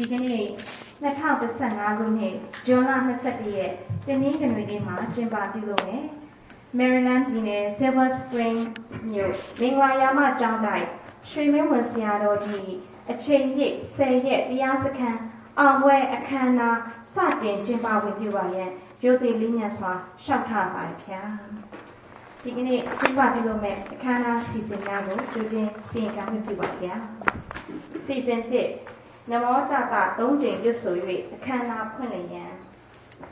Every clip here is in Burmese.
ဒီကနေ့2015ခုနှစ်ဇွန်လ22ရက်တင်းနှင်းကနွေနေ့မှာကျင်းပပြုလုပ်မယ်။ Maryland ပြည်နယ် Silver Spring မြို့မင်္ဂလာရာမကျောင်းတိုက်ရွှေမင်းဝင်ဆရာတော်ကြီးအချိန်ပြည့်10ရက်တရားစခန်းအောင်ပွဲအခမ်းအနားစတင်ကျင်းပဝင်ပြုပါရန်ရုပ်သိလေးညံစွာရှောက်ထားပါဗျာ။ဒီကနေ့ကျင်းပပြုလုပ်မဲ့အခမ်းအနားစီစဉ်များကိုကြိုတင်စီရင်ကမ်းပြုပါဗျာ။စီစဉ်1 နမောတက၃ကြိမ်ရွတ်ဆို၍အခမ်းအနားဖွင့်လျင်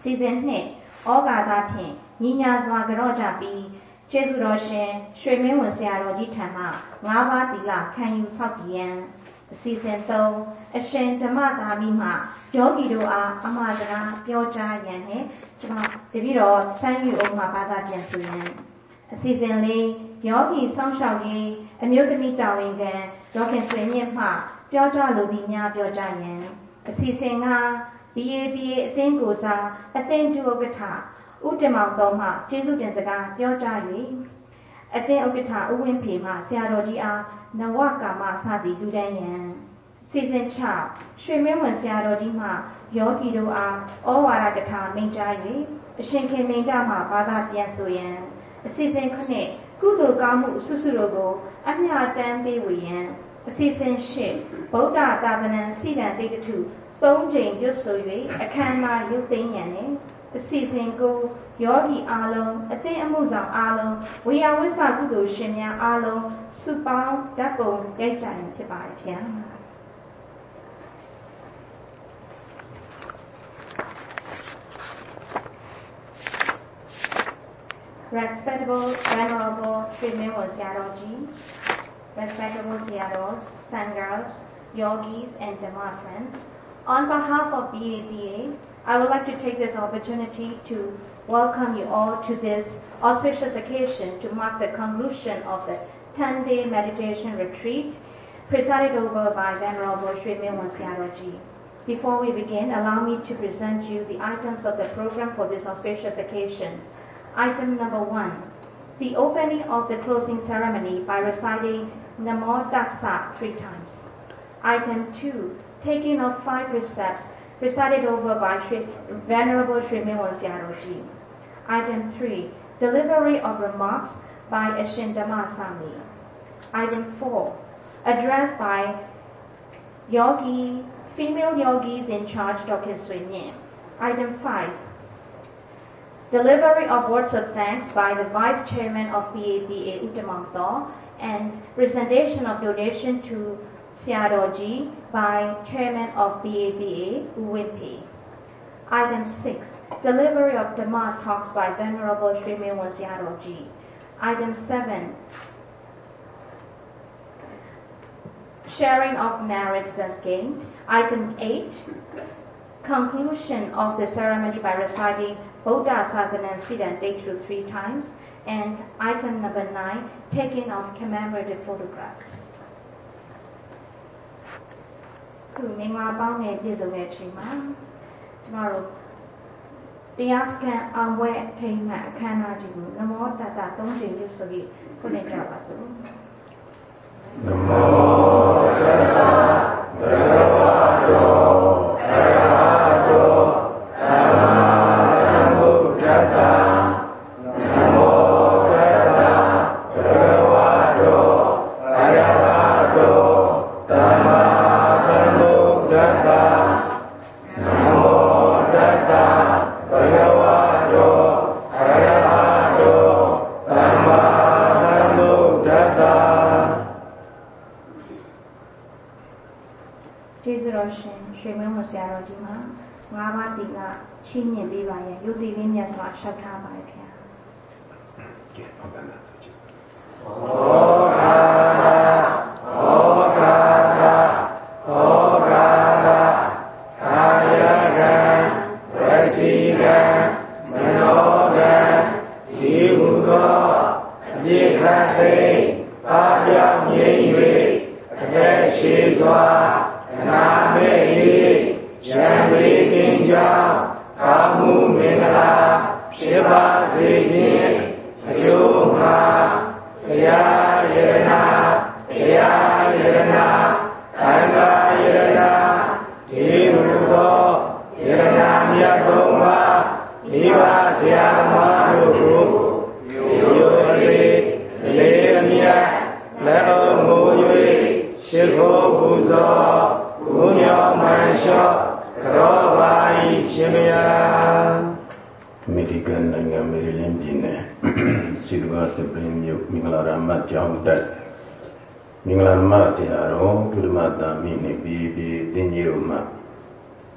စီစဉ်နှစ်ဩဃာသဖြင့်ညီညာစွာကြော့ကြပြီးကျေးဇူးတော်ရှင်ရွှေမင်းဝင်ဆရာတော်ကြီးထံမှ၅ပါးတီလာခံယူဆောက်တည်ရန်အစီအစဉ်၃အရှင်ဓမ္မသာမိမှယောဂီတို့အားအမှားစကားပြောကြားရန်နဲ့ကျွန်မတပည့်တော်စမ်းယူအောင်မှာဘာသာပြန်ဆိုရန်အစီအစဉ်လေးယောဂီစောင့်ရှောက်ရေးအမျိုးသမီးတာဝန်ခံဒေါခင်ဆွေမြင့်မှ ပြောကြလိုသည်များပြောကြရန်အစီအစဉ်က BABA အသင်းကိုစားအသင်းဒုဥက္ကဋ္ဌဦးတင်မောင်တော်မှကျေးဇူးတင်စကားပြောကြား၍အသင်းဥက္ကဋ္ဌဦးဝင်းဖေမှဆရာတော်ကြီးအားနဝကာမစသည်လူတန်းရန်စီစဉ်6ရွှေမင်းဝင်ဆရာတော်ကြီးမှယောဂီတို့အားဩဝါဒကထာမိန့်ကြား၍အရှင်ခင်မင်းကမှဘာသာပြန်ဆိုရန်အစီအစဉ်ခုနှစ်ကုသိုလ်ကောင်းမှုအဆုစုတို့ကိုအမျှတမ်းပေးဝေရန် အစီအစဉ်ရှစ်ဗုဒ္ဓသာသနာစိတံတိတ္ထုသုံးချိန်ရွတ်ဆို၍အခမ်းအနားရုပ်သိမ်းရန်နဲ့အစီအစဉ်ကိုယောဂီအားလုံးအသိအမှုဆောင်အားလုံးဝေယဝိဆကုသိုလ်ရှင်များအားလုံးစုပေါင်းဓာတ်ပုံရိုက်ကြရင်ဖြစ်ပါတယ်ဗျာ Respectable Venerable Srimad Siaroji respectable Siaros, Sangars, Yogis, and Dhamma friends. On behalf of BABA, I would like to take this opportunity to welcome you all to this auspicious occasion to mark the conclusion of the 10-day meditation retreat presided over by Venerable Sri Milwan Siaroji. Before we begin, allow me to present you the items of the program for this auspicious occasion. Item number one, the opening of the closing ceremony by reciting Namo Tassa three times. Item 2. Taking of five precepts recited over by Shri, Venerable Sri Siaroji. Item 3. Delivery of remarks by Ashindama Sami. Item 4. Address by Yogi, female yogis in charge Dr. Sunyin. Item 5. Delivery of words of thanks by the Vice Chairman of BABA Uttamam and presentation of donation to Siadoji by Chairman of BABA, Uwimpi. Item 6. Delivery of Dhamma talks by Venerable Sri Mewa Siadoji. Item 7. Sharing of merits thus gained. Item 8. Conclusion of the ceremony by reciting Buddha Sadhana Siddhan Day through three times. And item number nine, taking of commemorative photographs. ခုမင်္ဂလာပေါင်းနဲ့ပြည့်စုံတဲ့အချိန်မှာကျမတို့တရားစခန်းအောင်ပွဲအထိမ်းအမှတ်အခမ်းအနားကြီးကိုနမောတတ၃ချိန်လို့ဆိုပြီးခုနေကြပါစို့နမော ရဲ့ယုတ်တိလေးမြတ်စွာရှောက်ထားပါရဲ့ခင်ဗျာ။ကဲဟုတ်ပါလားဆိုကြည့်။ ရှိခိုးပူဇော်ဘုညောမှန်လျှော့ကရောပါ၏ရှင်မယအမေရိကန်နိုင်ငံမေရီလင်းပြည်နယ်စီဒဝါစပရင်မြို့မင်္ဂလာရမတ်ကျောင်းတက်မင်္ဂလာမတ်ဆရာတော်ဒုမတာမိနေပြီးပြီးတင်းကြီးတို့မှာ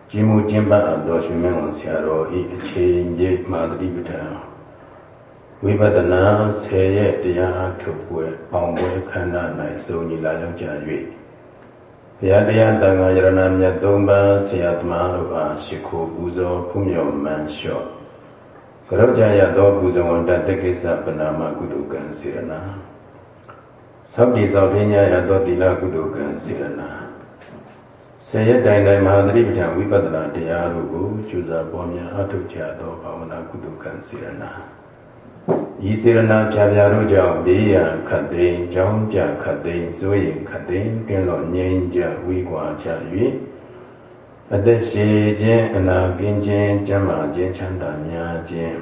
ကျင်းမှုကျင်းပအပ်တော်ရှင်မင်းဝန်ဆရာတော်ဤအချိန်ကြီးမှာတတိပဋ္ဌာန် ဝိပဿနာဆယ်ရဲ့တရားထုတ်ပွဲပေါင်းပွဲခန္ဓာ၌စုံညီလာရောက်ကြ၍ဘုရားတရားတန်ခါယရဏမြတ်သုံးပါးဆရာသမားတို့အားရှိခိုးပူဇော်ဖူးမြော်မှန်လျှော့ကရုဏာရသောပူဇော်ဝန်တတကိစ္စပနာမကုတုကံစေရနာသောတိသောပညာရသောတိလကုတုကံစေရနာဆယ်ရက်တိုင်တိုင်မဟာသတိပဋ္ဌာန်ဝိပဿနာတရားတို့ကိုကျူစာပေါ်များအထုတ်ကြသောဘာဝနာကုတုကံစေရနာ ဤစေရနာဖြာဖြာတို့ကြောင့်ဘေးရန်ခတ်သိမ်းကြောင်းကြခတ်သိမ်းစိုးရင်ခတ်သိမ်းကင်းလို့ငြိမ်းကြဝီကွာကြ၍အသက်ရှိခြင်းအနာကင်းခြင်းကျမ်းမာခြင်းချမ်းသာများခြင်း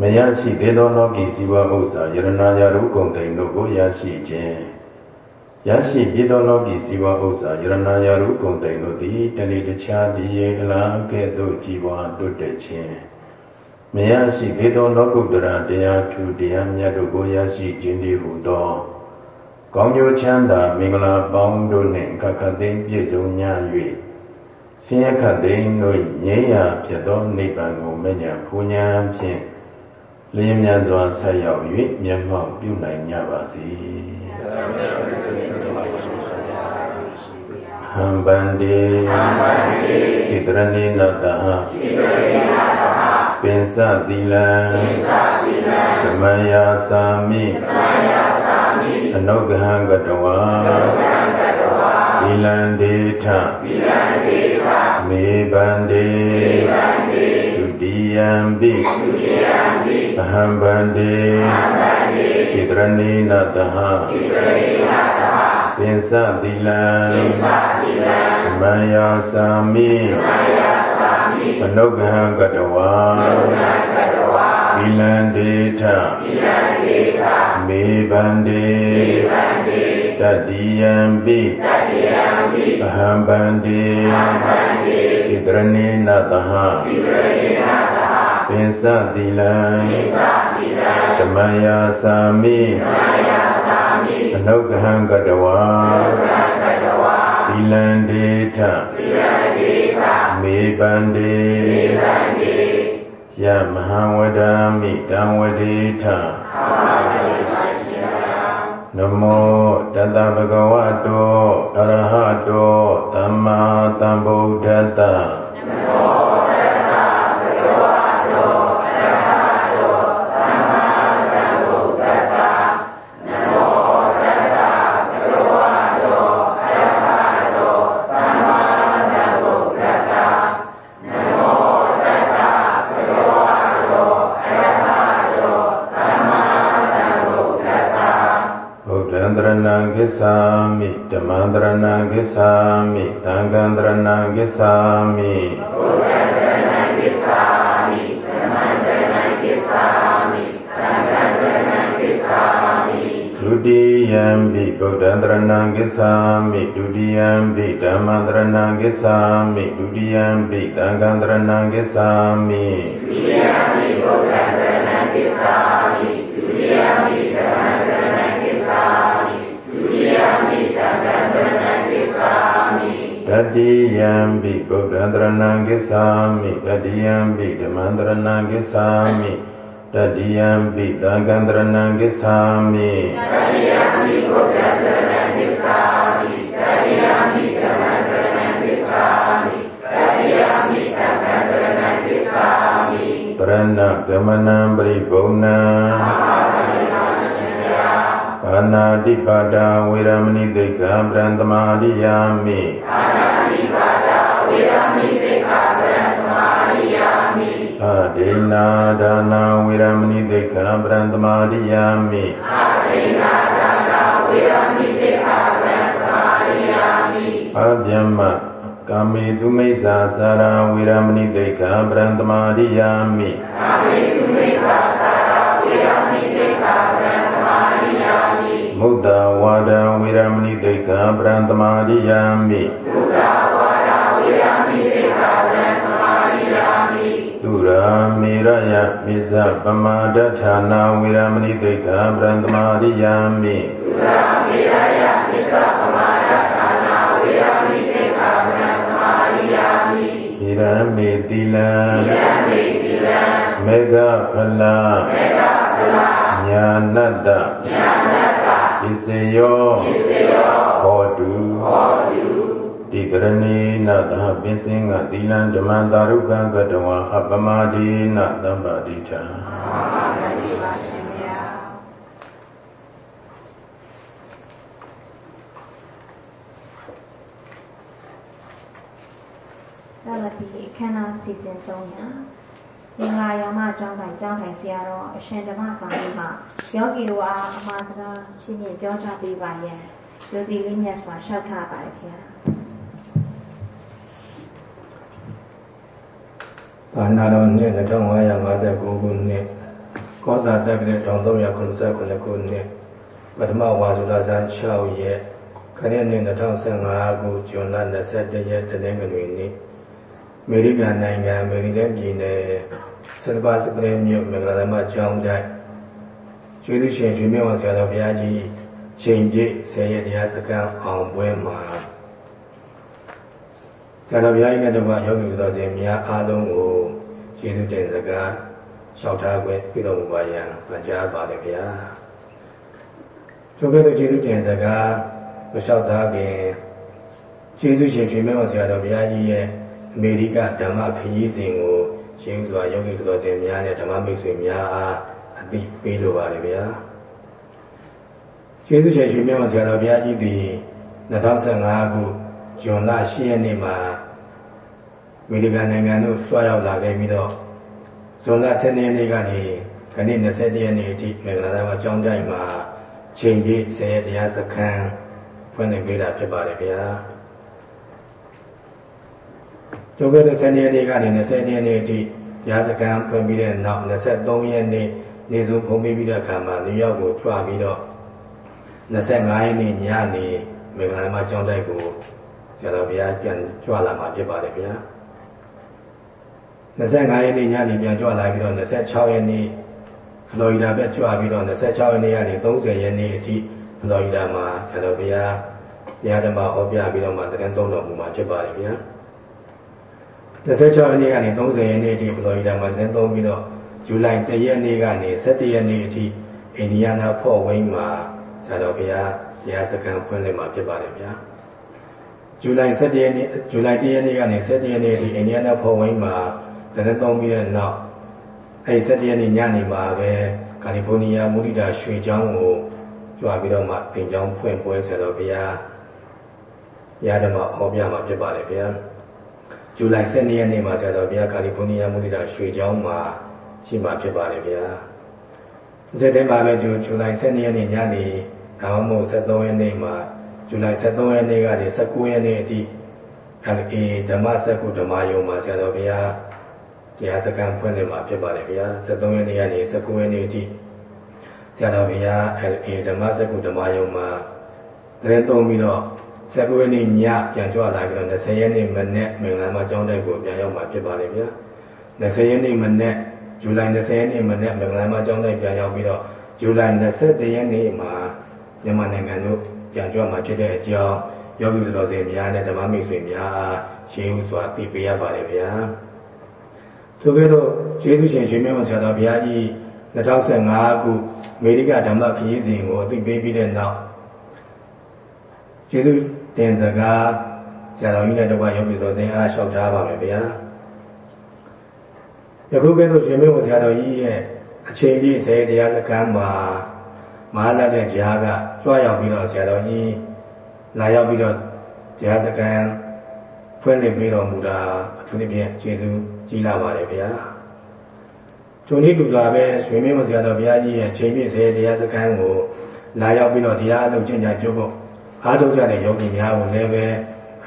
မရရှိသေးသောလောကီစီဝဥစ္စာယရနာယရုကုန်တိန်တို့ကိုရရှိခြင်းရရှိပြည်သောလောကီစီဝဥစ္စာယရနာယရုကုန်တိန်တို့သည်တဏိတခြားဒီယေအလားကဲ့သို့ကြည်ပွားတွတ်တက်ခြင်း မရရှိသေးသောလောကုတ္တရာတရားထူတရားမြတ်တို့ကိုရရှိခြင်းတည်းဟုသောကောင်းကျိုးချမ်းသာမင်္ဂလာပေါင်းတို့နှင့်ကခသိပြည့်စုံည၍ဆင်းရဲခတ်သိမ်းတို့ငြိမ်းရာဖြစ်သောနိဗ္ဗာန်ကိုမဉ္ဇဉ်ပူညာဖြင့်လင်းမြန်စွာဆက်ရောက်၍မျက်မှောက်ပြုနိုင်ကြပါစေဟံဗန္တိဟံဗန္တိဣတရဏိနတဟဣတရဏိနတဟ ပင်စသီလံပင်စသီလံဓမ္မယာသာမိဓမ္မယာသာမိအနုဂဟံကတဝါအနုဂဟံကတဝါသီလံဒေထသီလံဒေထမေဗန္တိမေဗန္တိဒုတိယံပိဒုတိယံပိအဟံဗန္တိအဟံဗန္တိဣတရဏိနတဟဣတရဏိနတဟပင်စသီလံပင်စသီလံဓမ္မယာသာမိဓမ္မယာသာ မိအနုဂဟံကတဝါအနုဂဟံကတဝါသီလံဒေထသီလံဒေထမေဗန္တိမေဗန္တိတတိယံပိတတိယံပိအဟံဗန္တိအဟံဗန္တိဣတရဏိနတဟဣတရဏိနတဟပင်စသီလံပင်စသီလံဓမ္မယာသာမိဓမ္မယာသာမိအနုဂဟံကတဝါအနုဂဟံကတဝါ သီလံဒေထသီလံဒေထမေဗန္တိမေဗန္တိယမဟာဝဒာမိတံဝဒေထနမောတတဗဂဝတောအရဟတောသမ္မာသမ္ဗုဒ္ဓတ္တ ကိသာမိဓမ္မန္တရဏံကိသာမိသံဃံတရဏံကိသာမိဘုရားတရဏံကိသာမိဓမ္မန္တရဏံကိသာမိသံဃံတရဏံကိသာမိဒုတိယံပိဗုဒ္ဓံတရဏံကိသာမိဒုတိယံပိဓမ္မန္တရဏံကိသာမိဒုတိယံပိသံဃံတရဏံကိသာမိဒုတိယံ တတိယံပိဗုဒ္ဓံတရဏံကိသာမိတတိယံပိဓမ္မံတရဏံကိသာမိတတိယံပိသံဃံတရဏံကိသာမိတတိယံပိဗုဒ္ဓံတရဏံကိသာမိတတိယံပိဓမ္မံတရဏံကိသာမိတတိယံပိသံဃံတရဏံကိသာမိပရဏဂမနံပရိဘုံနံ အာနာတိပါဒဝေရမဏိသိက္ခာပရံသမာရိယာမိအာနာတိပါဒဝေရမဏိသိက္ခာပရံသမာရိယာမိအာဒေနာဒါနာဝေရမဏိသိက္ခာပရံသမာရိယာမိအာဒေနာဒါနာဝေရမဏိသိက္ခာပရံသမာရိယာမိအဗျမ္မကာမေတုမိစ္ဆာစာရဝေရမဏိသိက္ခာပရံသမာရိယာမိကာမေတု မုဒ္ဒဝါဒဝေရမဏိတိတ်္တပရံသမာရိယာမိမုဒ္ဒဝါဒဝေရမဏိတိတ်္တပရံသမာရိယာမိသူရာမေရယမေဇပမာဒဌာနာဝေရမဏိတိတ်္တပရံသမာရိယာမိသူရာမေရယမေဇပမာဒဌာနာဝေရမဏိတိတ်္တပရံသမာရိယာမိဣရမေတိလံဣရမေတိလံမေဃဖလံမေဃဖလံညာနတ္တညာန ဣစေယောဣစေယောဟောတုဟောတုတိကရဏေနသဟပင်စင်ကသီလံဓမ္မံတာရုကံကတဝံအပမဒေနသဗ္ဗတိထံအာမင်ပါရှင်ဗျာဆက်လက်ပြီးအခမ်းအနားစီစဉ်300 မင်္ဂလာရောင်မကျောင်းတိုင်ကျောင်းတိုင်ဆရာတော်အရှင်ဓမ္မပါဠိမှာယောဂီတို့အားအမှားစကားရှင်းပြပြောကြားပေးပါရန်ယုတိလေးမြတ်စွာရှောက်ထားပါတယ်ခင်ဗျာဘာနာတော်နှစ်2559ခုနှစ်ကောဇာတက္ကရာ1389ခုနှစ်ပထမဝါစုလဆန်း6ရက်ခရစ်နှစ်2015ခုဇွန်လ21ရက်တနင်္ဂနွေနေ့အမေရိကန်နိုင်ငံအမေရိကန်ပြည်နယ် စတပါစပရင်မြို့မင်္ဂလာမကျောင်းတိုက်ကျွေးသူရှင်ရွှေမြတ်ဝဆရာတော်ဘုရားကြီးချိန်ပြည့်ဆယ်ရက်တရားစခန်းအောင်ပွဲမှာဆရာတော်ဘုရားကြီးနဲ့တကွယောဂီတော်စင်များအားလုံးကိုကျေးဇူးတင်စကားလျှောက်ထားခွင့်ပြုတော်မူပါရန်ပန်ကြားပါလေဗျာထိုကဲ့သို့ကျေးဇူးတင်စကားမလျှောက်ထားခင်ကျေးဇူးရှင်ရှင်မောဆရာတော်ဘုရားကြီးရဲ့အမေရိကဓမ္မခရီးစဉ်ကို ရှင်းစွာယောဂီတော်စင်များနဲ့ဓမ္မမိတ်ဆွေများအားအသိပေးလိုပါလေဗျာကျေးဇူးရှင်ရှင်မောဆရာတော်ဘုရားကြီးသည်2015ခုဇွန်လ10ရက်နေ့မှာအမေရိကန်နိုင်ငံသို့ဆွာရောက်လာခဲ့ပြီးတော့ဇွန်လ10ရက်နေ့ကနေခဏ20ရက်နေ့အထိမင်္ဂလာတိုင်းမှာကျောင်းတိုင်းမှာချိန်ပြည့်10ရက်တရားစခန်းဖွင့်နေပေးတာဖြစ်ပါတယ်ဗျာ ကျုပ်ကတဲ့10ရက်နေ့ကနေ20ရက်နေ့အထိတရားစခန်းဖွင့်ပြီးတဲ့နောက်23ရက်နေ့နေစုံဖုံးပြီးပြီးတဲ့အခါမှာနယူးယောက်ကိုကြွပြီးတော့25ရက်နေ့ညနေမင်္ဂလာမှာကျောင်းတိုက်ကိုဆရာတော်ဘုရားပြန်ကြွလာမှာဖြစ်ပါတယ်ဗျာ25ရက်နေ့ညနေပြန်ကြွလာပြီးတော့26ရက်နေ့ဖလော်ရီဒါဘက်ကြွပြီးတော့26ရက်နေ့ကနေ30ရက်နေ့အထိဖလော်ရီဒါမှာဆရာတော်ဘုရားတရားဓမ္မဟောပြပြီးတော့မှတရင်သုံးတော်မူမှာဖြစ်ပါတယ်ဗျာ 26ရက်နေ့ကနေ30ရက်နေ့အထိဖလော်ရီဒါမှာတရင်သုံးပြီးတော့ဇူလိုင်1ရက်နေ့ကနေ17ရက်နေ့အထိအိန္ဒိယနာဖော့ဝိန်းမှာဆရာတော်ဘုရားတရားစခန်းဖွင့်လှစ်မှာဖြစ်ပါတယ်ဗျာဇူလိုင်17ရက်နေ့ဇူလိုင်1ရက်နေ့ကနေ17ရက်နေ့အထိအိန္ဒိယနာဖော့ဝိန်းမှာတရက်သုံးပြီးတဲ့နောက်အဲဒီ၁၇ရက်နေ့ညနေမှာပဲကာလီဖိုးနီးယားမူရိတာရွှေချောင်းကိုကြွားပြီးတော့မှပင်ချောင်းဖွင့်ပွဲဆရာတော်ဘုရားရဓမ္မဟောပြမှာဖြစ်ပါတယ်ဗျာ ဇူလိုင်12ရက်နေ့မှာဆရာတော်ဘုရားကာလီဖိုးနီးယားမူရိတာရွှေချောင်းမှာရှိမှာဖြစ်ပါတယ်ဗျာစက်တင်ဘာပဲဇူဇူလိုင်12ရက်နေ့ညနေဒါမှမဟုတ်73ရက်နေ့မှာဇူလိုင်73ရက်နေ့ကနေ19ရက်နေ့အထိအဲဒီဓမ္မစက္ကုဓမ္မယုံမှာဆရာတော်ဘုရားတရားစခန်းဖွင့်နေမှာဖြစ်ပါတယ်ဗျာ73ရက်နေ့ကနေ19ရက်နေ့အထိဆရာတော်ဘုရား LA ဓမ္မစကုဓမ္မယုံမှာတရင်သုံးပြီးတော့ 19ရက်နေ့ညပြန်ကြွလာပြီးတော့20ရက်နေ့မနေ့မင်္ဂလာမှာကျောင်းတိုက်ကိုပြန်ရောက်မှာဖြစ်ပါတယ်ဗျာ20ရက်နေ့မနေ့ဇူလိုင်20ရက်နေ့မနေ့မင်္ဂလာမှာကျောင်းတိုက်ပြန်ရောက်ပြီးတော့ဇူလိုင်21ရက်နေ့မှာမြန်မာနိုင်ငံတို့ပြန်ကြွမှာဖြစ်တဲ့အကြောင်းယောဂီတော်စင်များနဲ့ဓမ္မမိတ်ဆွေများရှင်းဥစွာသိပေးရပါတယ်ဗျာထို့ကဲ့သို့ကျေးဇူးရှင်ရှင်မြတ်ဆရာတော်ဘုရားကြီး2015ခုအမေရိကဓမ္မခရီးစဉ်ကိုအသိပေးပြီးတဲ့နောက်ကျေးဇူး တင်စကားဆရာတော်ကြီးနဲ့တကွရုပ်ပြီးတော်စင်အားလျှောက်ထားပါမယ်ဗျာယခုကဲ့သို့ရှင်မြတ်ဆရာတော်ကြီးရဲ့အချိန်ပြည့်စေတရားစခန်းမှာမဟာလတဲ့ကြားကကြွားရောက်ပြီးတော့ဆရာတော်ကြီးလာရောက်ပြီးတော့တရားစခန်းဖွင့်လှစ်ပေးတော်မူတာအထူးသဖြင့်ကျေးဇူးကြီးလာပါတယ်ဗျာဂျုံလေးလူစွာပဲရွှေမင်းမဆရာတော်ဘုရားကြီးရဲ့ချိန်ပြည့်စေတရားစခန်းကိုလာရောက်ပြီးတော့တရားအလုပ်ကျင့်ကြံကြိုးဖို့ အားထုတ်ကြတဲ့ယောဂီများကိုလည်းပဲ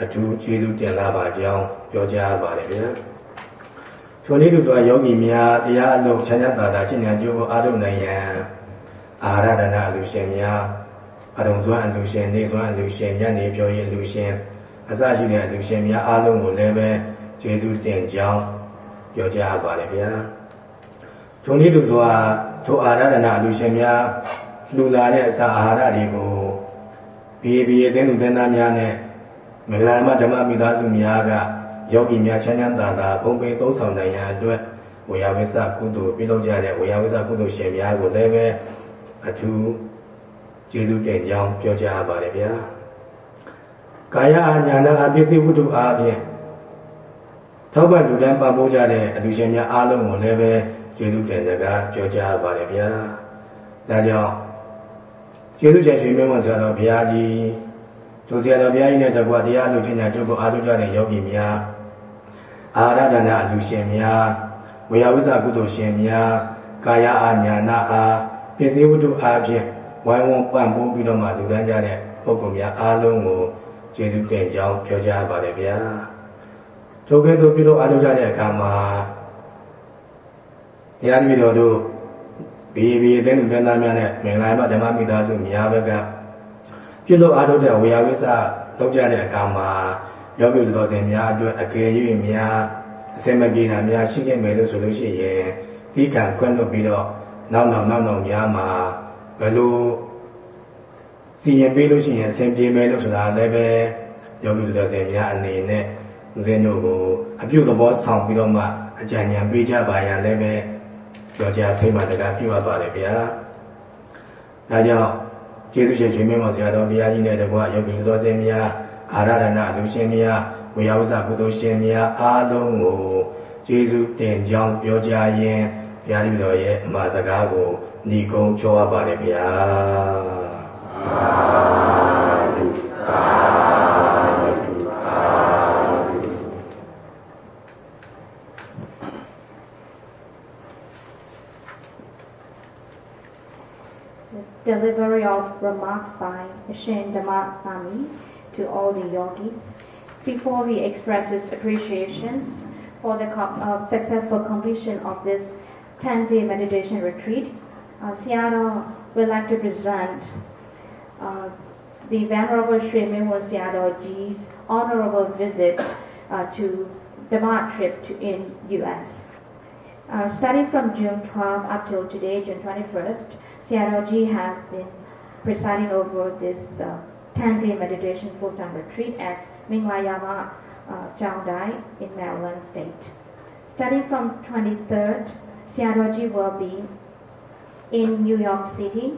အထူးကျေးဇူးတင်လာပါကြောင်းပြောကြားပါတယ်ဗျာဂျုံလေးလူစွာယောဂီများတရားအလုပ်ချမ်းသာတာကျင့်ကြံကြိုးဖို့အားထုတ်နိုင်ရန်အာရဒနာအလူရှင်များအရုံစွမ်းအလူရှင်နေစွမ်းအလူရှင်ညနေပြောရင်အလူရှင်အစရှိတဲ့အလူရှင်များအားလုံးကိုလည်းပဲကျေးဇူးတင်ကြောင်းပြောကြားပါတယ်ဗျာဂျုံလေးလူဆိုတာထိုအာရဒနာလူရှင်များလူလာတဲ့အစာအာဟာရတွေကို ဘီဘီအသင်းသူသင်သားများနဲ့မင်္ဂလာမဓမ္မမိသားစုများကယောဂီများချမ်းချမ်းသာသာဘုံပေသုံးဆောင်နိုင်ရန်အတွက်ဝေယဝိသကုသိုလ်ပြုလုပ်ကြတဲ့ဝေယဝိသကုသိုလ်ရှင်များကိုလည်းပဲအထူးကျေးဇူးတင်ကြောင်းပြောကြားပါတယ်ဗျာကာယအာညာနာအပစ္စည်းဝတ္ထုအားဖြင့်ထောက်ပံ့လူတန်းပံ့ပိုးကြတဲ့အလူရှင်များအားလုံးကိုလည်းပဲကျေးဇူးတင်စကားပြောကြားပါတယ်ဗျာဒါကြောင့် ကျေးဇူးရှင်ရှင်မင်းဝန်ဆရာတော်ဘုရားကြီးကျိုးဆရာတော်ဘုရားကြီးနဲ့တကွတရားလူချင်းညာကျုပ်ကိုအားထုတ်ကြတဲ့ယောဂီများအာရဒနာအလူရှင်များဝေယဝိဇ္ဇကုသိုလ်ရှင်များကာယအာညာနာအားပစ္စည်းဝတ္ထုအားဖြင့်ဝိုင်းဝန်းပံ့ပိုးပြီးတော့မှလူတန်းကြတဲ့ပုဂ္ဂိုလ်များအားလုံးကိုကျေးဇူးတင်ကြောင်းပြောကြားပါတယ်ဗျာထိုကဲ့သို့ပြုလို့အားထုတ်ကြတဲ့အခါမှာတရားမြစ်တော်တို့ ဘီဘီအသင်းသူသင်သားများနဲ့မင်္ဂလာမဓမ္မမိသားစုများဘက်ကပြုလို့အားထုတ်တဲ့ဝေယဝိသလောက်ကြတဲ့အခါမှာယောဂီတော်စင်များအတွက်အကယ်၍များအစမပြေတာများရှိခဲ့မယ်လို့ဆိုလို့ရှိရင်ဒီကံခွင့်လို့ပြီးတော့နောက်နောက်နောက်နောက်များမှာဘယ်လိုစီရင်ပေးလို့ရှိရင်အဆင်ပြေမယ်လို့ဆိုတာလည်းပဲယောဂီတော်စင်များအနေနဲ့ဦးဇင်းတို့ကိုအပြုသဘောဆောင်ပြီးတော့မှအကြံဉာဏ်ပေးကြပါရန်လည်းပဲ ပြောကြဖိမှတကားပြုရပါတယ်ဗျာဒါကြောင့်ကျေးဇူးရှင်ရှင်မင်းမောဆရာတော်ဘုရားကြီးနဲ့တကွယောဂီသောစင်များအာရဒနာလူရှင်များဝေယဝဇကုသိုလ်ရှင်များအားလုံးကိုကျေးဇူးတင်ကြောင်းပြောကြရင်းဘုရားလူတော်ရဲ့အမှာစကားကိုညီကုန်းကြောရပါတယ်ဗျာသာဓုသာ delivery of remarks by Shin Dhamma Sami to all the yogis. Before he expresses appreciations for the uh, successful completion of this 10-day meditation retreat, uh, Seattle would like to present uh, the Venerable Sri Mimon Seattle Ji's honorable visit uh, to Dhamma trip to, in U.S. Uh, starting from June 12 up till today, June 21st, CRLG has been presiding over this uh, 10-day meditation full-time retreat at Minglayama uh, Chaudai in Maryland State. Starting from 23rd, CRLG will be in New York City,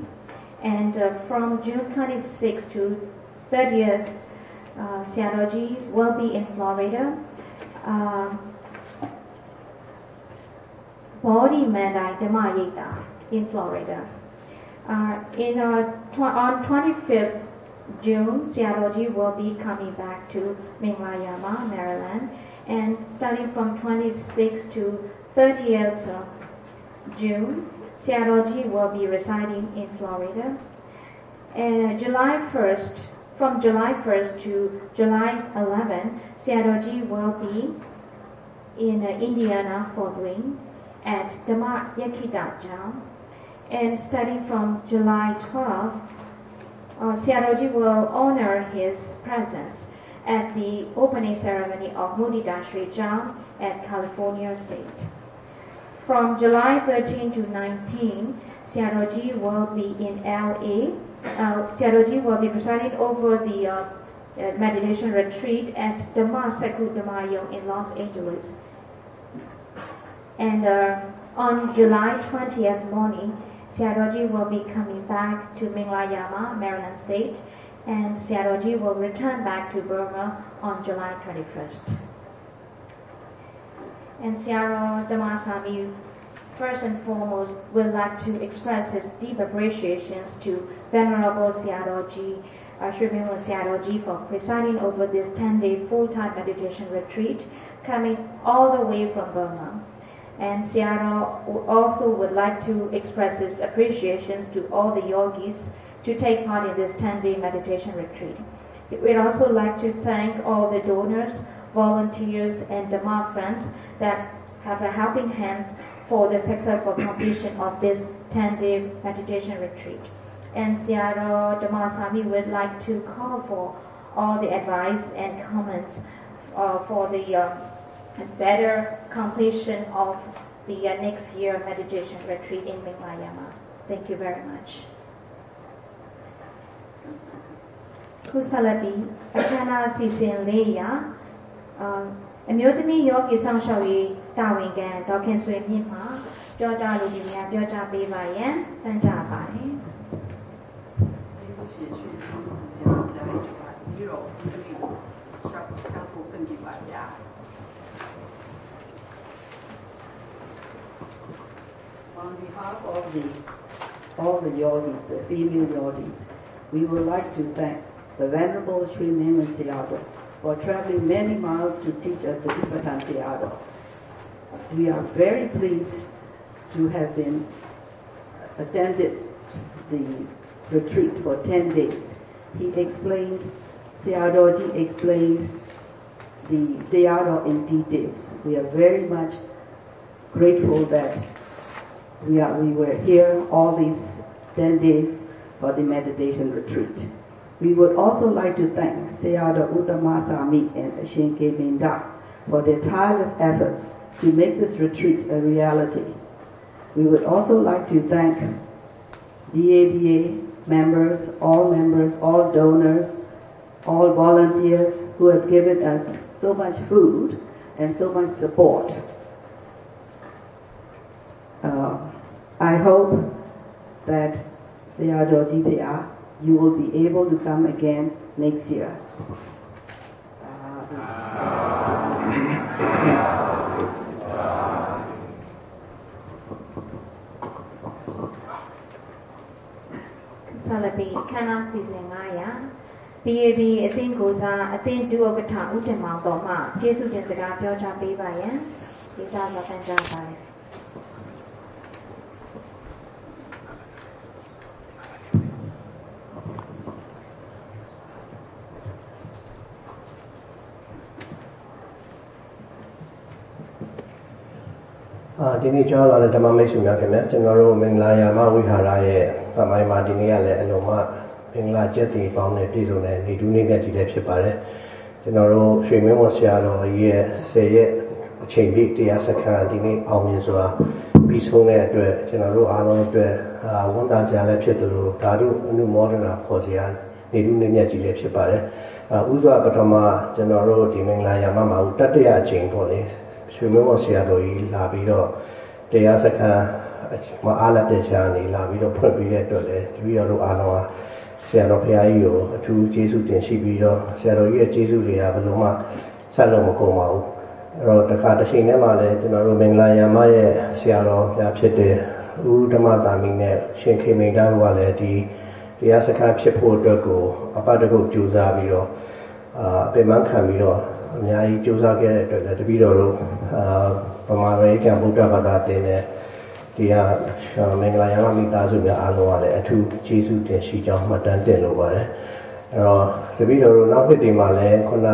and uh, from June 26th to 30th, uh, CRLG will be in Florida. Uh, Bodhi Mandai Dhamma in Florida. Uh, in uh, tw- on 25th June, Seattle will be coming back to Minglayama, Maryland, and starting from 26th to 30th June, Seattle will be residing in Florida. And July 1st, from July 1st to July 11, Seattle will be in uh, Indiana, Fort Wayne, at Dhamma Yakita Jam and starting from July 12, uh, Seattle will honor his presence at the opening ceremony of Mudi Dashri Jam at California State. From July 13 to 19, Seattle will be in LA. Uh, Seattle will be presiding over the uh, uh, meditation retreat at Dhamma Seku Dhammayo in Los Angeles. And uh, on July 20th morning, Searoji will be coming back to Minglayama, Maryland State, and Searoji will return back to Burma on July 21st. And Searo Damasami, first and foremost, would like to express his deep appreciations to Venerable Searoji, uh, Sri Vimla for presiding over this 10-day full-time meditation retreat, coming all the way from Burma. And Seattle also would like to express his appreciations to all the yogis to take part in this 10-day meditation retreat. We'd also like to thank all the donors, volunteers, and Dhamma friends that have a helping hands for the successful completion of this 10-day meditation retreat. And Seattle Dhammasami would like to call for all the advice and comments uh, for the uh, and better completion of the next year meditation retreat in Vinglayama. Thank you very much. Who's ခုဆက်လက်ပြီးအခမ်းအနားစီစဉ်လေးရာအမျိုးသမီးယောဂီဆောင်ရှောက်ရေးတာဝန်ခံဒေါခင်ဆွေမြင့်မှပြောကြားလိုခြင်းများပြောကြားပေးပါရန်တန်ကြပါတယ်ဒီလိုဖြစ်ဖြစ်ဒီလိုဆက်တာကိုပြင်ပြပါရ behalf of the all the yogis, the female yogis, we would like to thank the Venerable Sri Neman Sayadaw for traveling many miles to teach us the Tipatan Sayadaw. We are very pleased to have been attended the retreat for 10 days. He explained, Sayadawji explained the Dayado in details. We are very much grateful that we, are, we were here all these 10 days for the meditation retreat. We would also like to thank Sayada Uttamasami and Shinke Minda for their tireless efforts to make this retreat a reality. We would also like to thank DABA members, all members, all donors, all volunteers who have given us so much food and so much support. Uh, I hope that Sayado GPA, you will be able to come again next year. Salabi Kana Season 900 BAB အသင်းကိုစားအသင်းဒုဥက္ကဋ္ဌဦးတင်မောင်တော်မှကျေးဇူးတင်စကားပြောကြားပေးပါရန်ဒီစားစွာတန်ကြားပါတယ် အာဒီနေ့ကျောင်းလာတဲ့ဓမ္မမိတ်ဆွေများခင်ဗျာကျွန်တော်တို့မင်္ဂလာယာမဝိဟာရရဲ့သမိုင်းမှာဒီနေ့ကလည်းအလုံးမမင်္ဂလာကျက်တည်ပေါင်းနဲ့ပြည့်စုံတဲ့နေတူးနေ့မြတ်ကြီးလည်းဖြစ်ပါတယ်ကျွန်တော်တို့ရွှေမင်းဝဆရာတော်ကြီးရဲ့ဆယ်ရက်အချိန်ပြည့်တရားစခန်းဒီနေ့အောင်မြင်စွာပြီးဆုံးတဲ့အတွက်ကျွန်တော်တို့အားလုံးအတွက်အာဝန်တာစရာလည်းဖြစ်တယ်လို့ဓာတုအနုမောဒနာခေါ်စရာနေတူးနေ့မြတ်ကြီးလည်းဖြစ်ပါတယ်အာဥစွာပထမကျွန်တော်တို့ဒီမင်္ဂလာယာမမှာတတရအချိန်ပေါ့လေ ရွှေမင်းဝဆရာတော်ကြီးလာပြီးတော့တရားစခန်းမအားလက်တဲ့ချာနေလာပြီးတော့ဖွင့်ပြီးတဲ့အတွက်လည်းတပည့်တော်တို့အားလုံးဟာဆရာတော်ဘုရားကြီးကိုအထူးကျေးဇူးတင်ရှိပြီးတော့ဆရာတော်ကြီးရဲ့ကျေးဇူးတွေကဘယ်လိုမှဆက်လို့မကုန်ပါဘူးအဲ့တော့တခါတစ်ချိန်တည်းမှာလည်းကျွန်တော်တို့မင်္ဂလာယမရဲ့ဆရာတော်ဘုရားဖြစ်တဲ့ဥဓမ္မတာမီနဲ့ရှင်ခေမိန်တာတို့ကလည်းဒီတရားစခန်းဖြစ်ဖို့အတွက်ကိုအပတ်တကုတ်ကြိုးစားပြီးတော့အာအပင်ပန်းခံပြီးတော့ အများကြီးကြိုးစားခဲ့တဲ့အတွက်လည်းတပည့်တော်တို့အာဗမာရိကန်ဗုဒ္ဓဘာသာသင်တဲ့ဒီဟာမင်္ဂလာရမမိသားစုများအားလုံးကလည်းအထူးကျေးဇူးတင်ရှိကြောင်းမှတ်တမ်းတင်လိုပါတယ်အဲတော့တပည့်တော်တို့နောက်နှစ်ဒီမှာလည်းခုန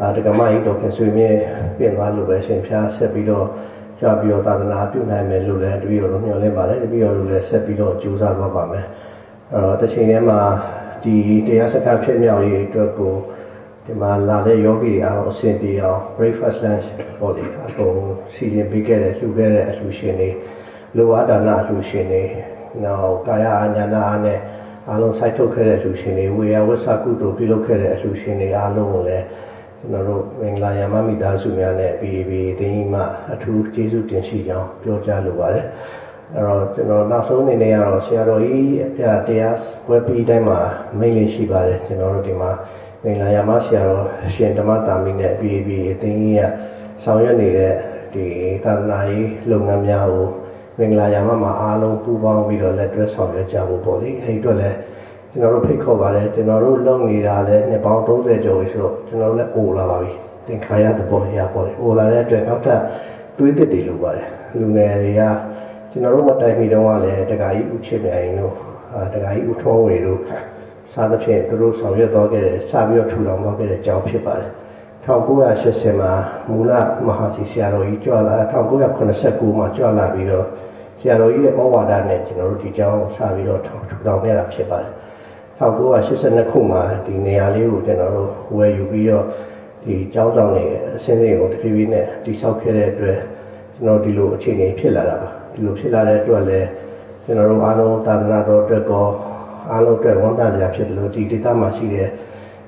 အာတက္ကမကြီးတော်ခင်ဆွေမြင့်ပြင်သွားလို့ပဲရှင်ဖျားဆက်ပြီးတော့ကြွပြီးတော့သာသနာပြုနိုင်မယ်လို့လည်းတပည့်တော်တို့မျှော်လင့်ပါတယ်တပည့်တော်တို့လည်းဆက်ပြီးတော့ကြိုးစားသွားပါမယ်အဲတော့တစ်ချိန်တည်းမှာဒီတရားစခန်းဖြစ်မြောက်ရေးအတွက်ကို ဒီမှာလာတဲ့ယောဂီတွေအားလုံးအဆင်ပြေအောင် breakfast lunch ပေါ့လေအကုန်စီစဉ်ပေးခဲ့တဲ့လှူခဲ့တဲ့အလှူရှင်တွေလိုအပ်တာနာအလှူရှင်တွေနောက်ကာယအာညာနာအားနဲ့အားလုံးစိုက်ထုတ်ခဲ့တဲ့အလှူရှင်တွေဝေယဝဆကုသိုလ်ပြုလုပ်ခဲ့တဲ့အလှူရှင်တွေအားလုံးကိုလည်းကျွန်တော်တို့မင်္ဂလာရမမိသားစုများနဲ့ BAB တင်းကြီးမှအထူးကျေးဇူးတင်ရှိကြောင်းပြောကြားလိုပါတယ်အဲ့တော့ကျွန်တော်နောက်ဆုံးအနေနဲ့ကတော့ဆရာတော်ကြီးအပြတရားဝက်ပြီးတိုင်းမှာမိတ်လေးရှိပါတယ်ကျွန်တော်တို့ဒီမှာ မင်္ဂလာရမဆရာတော်ရှင်ဓမ္မတာမီနဲ့ BAB အသင်းကြီးကဆောင်ရွက်နေတဲ့ဒီသာသနာရေးလုပ်ငန်းများကိုမင်္ဂလာရမမှာအားလုံးပူးပေါင်းပြီးတော့လက်တွဲဆောင်ရွက်ကြဖို့ပေါ့လေအဲဒီအတွက်လည်းကျွန်တော်တို့ဖိတ်ခေါ်ပါတယ်ကျွန်တော်တို့လုပ်နေတာလည်းနှစ်ပေါင်း30ကျော်ပြီဆိုတော့ကျွန်တော်တို့လည်းအိုလာပါပြီသင်္ခါရသဘောရပေါ့လေအိုလာတဲ့အတွက်နောက်ထပ်တွေးသစ်တွေလိုပါတယ်လူငယ်တွေကကျွန်တော်တို့မတိုင်မီတုန်းကလည်းတက္ကະကြီးဥချစ်မြိုင်တို့တက္ကະကြီးဥထောဝေတို့ စားသဖြင့်သူတို့ဆောင်ရွက်သွားခဲ့တဲ့စပြီးတော့ထူထောင်သွားခဲ့တဲ့ကြောင်းဖြစ်ပါတယ်1980မှာမူလမဟာစီဆရာတော်ကြီးကြွလာ1989မှာကြွလာပြီးတော့ဆရာတော်ကြီးရဲ့ဩဝါဒနဲ့ကျွန်တော်တို့ဒီကြောင်းစပြီးတော့ထူထောင်ခဲ့တာဖြစ်ပါတယ်1982ခုမှာဒီနေရာလေးကိုကျွန်တော်တို့ဝယ်ယူပြီးတော့ဒီကျောင်းဆောင်တွေအစင်းတွေကိုတဖြည်းဖြည်းနဲ့တိဆောက်ခဲ့တဲ့အတွက်ဆကျွန်တော်ဒီလိုအခြေအနေဖြစ်လာတာပါဒီလိုဖြစ်လာတဲ့အတွက်လည်းကျွန်တော်တို့အားလုံးသာသနာတော်အတွက်ကော အားလုံးအတွက်ဝန်တာစရာဖြစ်တယ်လို့ဒီဒေသမှာရှိတဲ့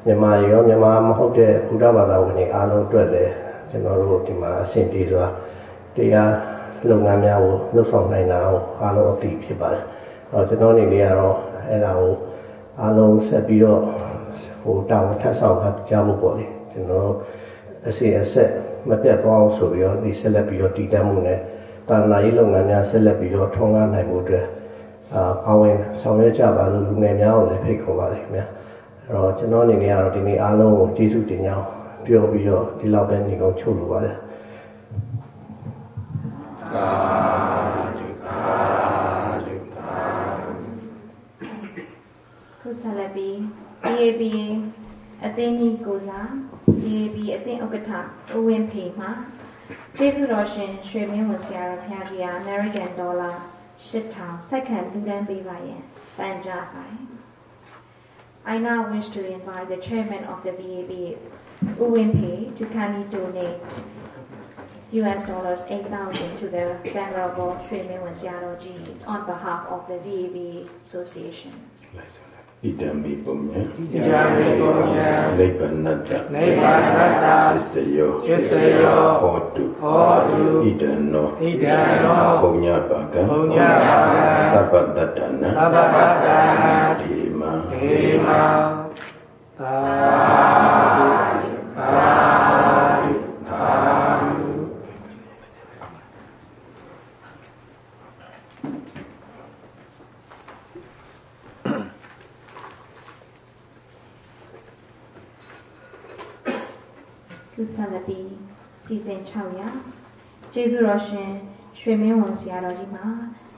မြန်မာရောမြန်မာမဟုတ်တဲ့ဘုရားဘာသာဝင်တွေအားလုံးအတွက်လည်းကျွန်တော်တို့ဒီမှာအဆင်ပြေစွာတရားလုပ်ငန်းများကိုလှုပ်ဆောင်နိုင်တာကိုအားလုံးအသိဖြစ်ပါတယ်။အဲတော့ကျွန်တော်အနေနဲ့ကတော့အဲ့ဒါကိုအားလုံးဆက်ပြီးတော့ဟိုတောင်းထပ်ဆောင်ကြဖို့ပေါ့လေကျွန်တော်အစီအဆက်မပြတ်သွားအောင်ဆိုပြီးတော့ဒီဆက်လက်ပြီးတော့တည်တတ်မှုနဲ့တာနာရေးလုပ်ငန်းများဆက်လက်ပြီးတော့ထုံးကားနိုင်မှုအတွက် အာပါဝင်ဆောင်ရွက်ကြပါလို့လူငယ်များကိုလည်းဖိတ်ခေါ်ပါတယ်ခင်ဗျာအဲ့တော့ကျွန်တော်အနေနဲ့ကတော့ဒီနေ့အားလုံးကိုကျေးဇူးတင်ကြောင်းပြောပြီးတော့ဒီလောက်ပဲညီကုန်းချုပ်လိုပါတယ်ခုဆက်လက်ပြီး EAB အသင်းကြီးကိုစား EAB အသင်းဥက္ကဋ္ဌဦးဝင်းဖေမှကျေးဇူးတော်ရှင်ရွှေမင်းဝန်ဆရာတော်ဘုရားကြီးအား American Dollar Shiptown, second NMBYN, Van Jafai. I now wish to invite the chairman of the VAB, UMP, to kindly donate US dollars 8,000 to the Venerable Sri Minwan Sialoji on behalf of the VAB Association. ဣဒံမိပုံညံဣဒံမိပုံညံနိဗ္ဗာနတ္တနိဗ္ဗာနတ္တပစ္စယောပစ္စယောဟောတုဟောတုဣဒံနောဣဒံနောပုံညပါကံပုံညပါကံသဗ္ဗတတ္တနံသဗ္ဗပတ္တနာဒီမံဒေမသာဓုသာဓုသာဓု သူ ဆက်လက်ပြီးစီစဉ်600ကျေးဇူးတော်ရှင်ရွှေမင်းဝန်ဆရာတော်ကြီးမှာ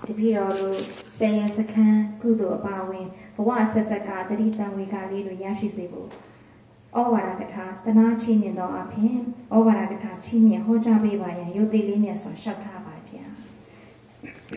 တပည့်တော်တို့ဆယ်ရင်စခန်းကုသိုလ်အပါဝင်ဘဝဆက်ဆက်ကတတိတံဝေကလေးတွေရရှိစေဖို့ဩဝါဒကထာတနာချင်းမြင်သောအဖြစ်ဩဝါဒကထာချင်းမြင်ဟောကြားပေးပါရန်ယုတ်တိလေးမြတ်စွာရှောက်ထားပါ